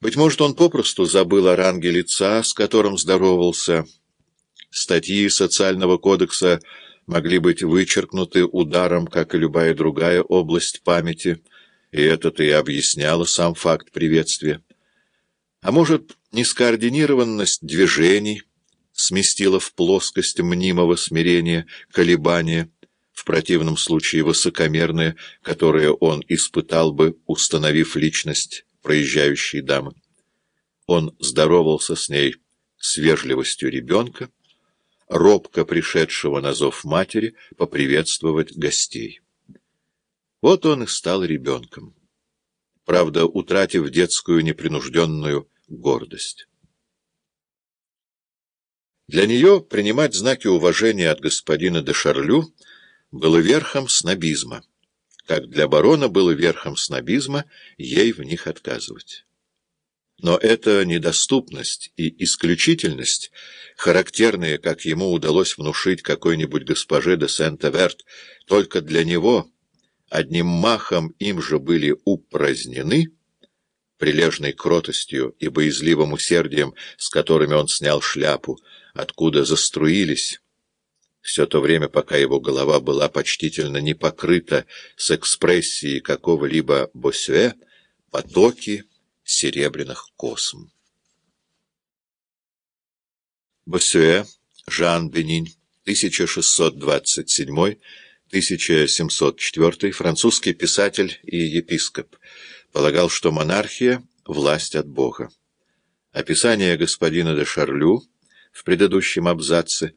Быть может, он попросту забыл о ранге лица, с которым здоровался. Статьи социального кодекса могли быть вычеркнуты ударом, как и любая другая область памяти, и это-то и объясняло сам факт приветствия. А может, нескоординированность движений сместила в плоскость мнимого смирения колебания, в противном случае высокомерное, которое он испытал бы, установив личность проезжающей дамы. Он здоровался с ней с вежливостью ребенка, робко пришедшего на зов матери поприветствовать гостей. Вот он и стал ребенком, правда, утратив детскую непринужденную гордость. Для нее принимать знаки уважения от господина де Шарлю было верхом снобизма, как для барона было верхом снобизма ей в них отказывать. Но эта недоступность и исключительность, характерные, как ему удалось внушить какой-нибудь госпоже де Сент-Эверт, только для него, одним махом им же были упразднены, прилежной кротостью и боязливым усердием, с которыми он снял шляпу, откуда заструились, все то время, пока его голова была почтительно не покрыта с экспрессией какого-либо босюэ, потоки серебряных косм. Босюэ, Жан Бенинь, 1627-1704, французский писатель и епископ, полагал, что монархия — власть от Бога. Описание господина де Шарлю в предыдущем абзаце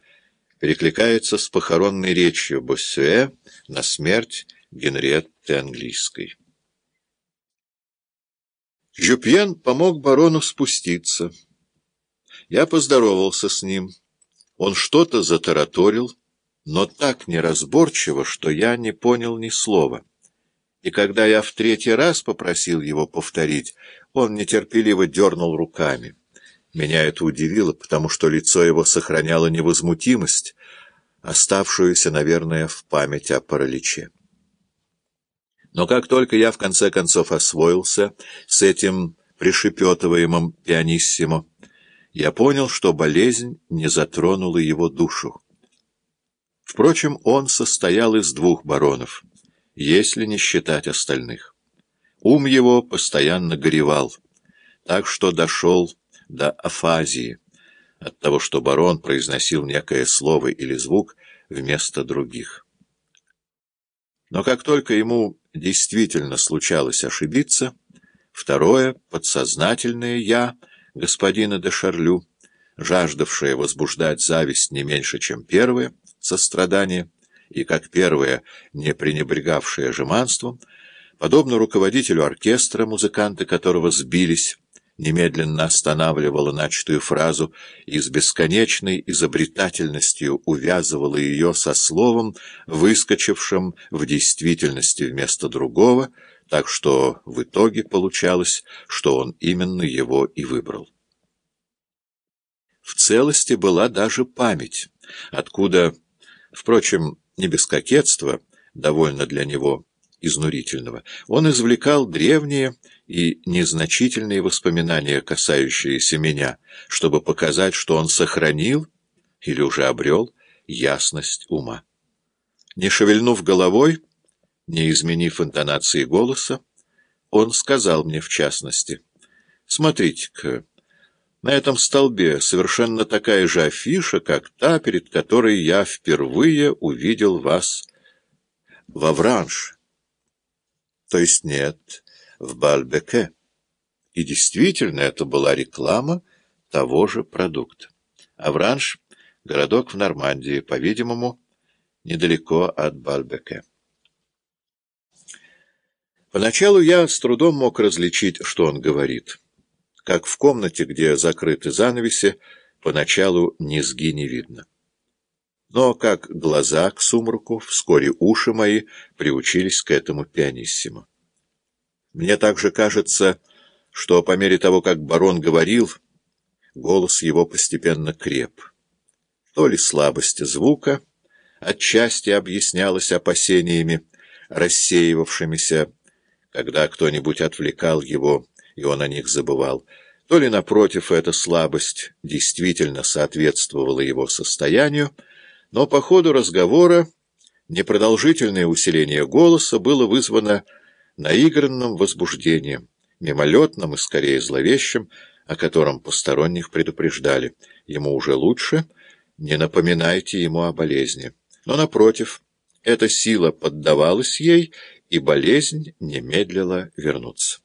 перекликается с похоронной речью Боссюэ на смерть Генриетты Английской. Жюпьен помог барону спуститься. Я поздоровался с ним. Он что-то затараторил, но так неразборчиво, что я не понял ни слова. И когда я в третий раз попросил его повторить, он нетерпеливо дернул руками. Меня это удивило, потому что лицо его сохраняло невозмутимость, оставшуюся, наверное, в память о параличе. Но как только я в конце концов освоился с этим пришепетываемым пианиссимо, я понял, что болезнь не затронула его душу. Впрочем, он состоял из двух баронов, если не считать остальных. Ум его постоянно горевал, так что дошел до афазии, от того, что барон произносил некое слово или звук вместо других. Но как только ему действительно случалось ошибиться, второе, подсознательное «я» господина де Шарлю, жаждавшее возбуждать зависть не меньше, чем первое, сострадание, и как первое, не пренебрегавшее жеманством, подобно руководителю оркестра, музыканты которого сбились, немедленно останавливала начатую фразу и с бесконечной изобретательностью увязывала ее со словом, выскочившим в действительности вместо другого, так что в итоге получалось, что он именно его и выбрал. В целости была даже память, откуда, впрочем, не без кокетства, довольно для него изнурительного, он извлекал древние и незначительные воспоминания, касающиеся меня, чтобы показать, что он сохранил или уже обрел ясность ума. Не шевельнув головой, не изменив интонации голоса, он сказал мне в частности, «Смотрите-ка, на этом столбе совершенно такая же афиша, как та, перед которой я впервые увидел вас во Вранше». То есть нет, в Бальбеке. И действительно, это была реклама того же продукта. Авранж — городок в Нормандии, по-видимому, недалеко от Бальбеке. Поначалу я с трудом мог различить, что он говорит. Как в комнате, где закрыты занавеси, поначалу низги не видно. Но как глаза к сумраку, вскоре уши мои приучились к этому пианиссимо. Мне также кажется, что по мере того, как барон говорил, голос его постепенно креп. То ли слабость звука отчасти объяснялась опасениями, рассеивавшимися, когда кто-нибудь отвлекал его и он о них забывал, то ли, напротив, эта слабость действительно соответствовала его состоянию, но по ходу разговора непродолжительное усиление голоса было вызвано наигранным возбуждением, мимолетным и скорее зловещим, о котором посторонних предупреждали. Ему уже лучше, не напоминайте ему о болезни. Но, напротив, эта сила поддавалась ей, и болезнь не медлила вернуться.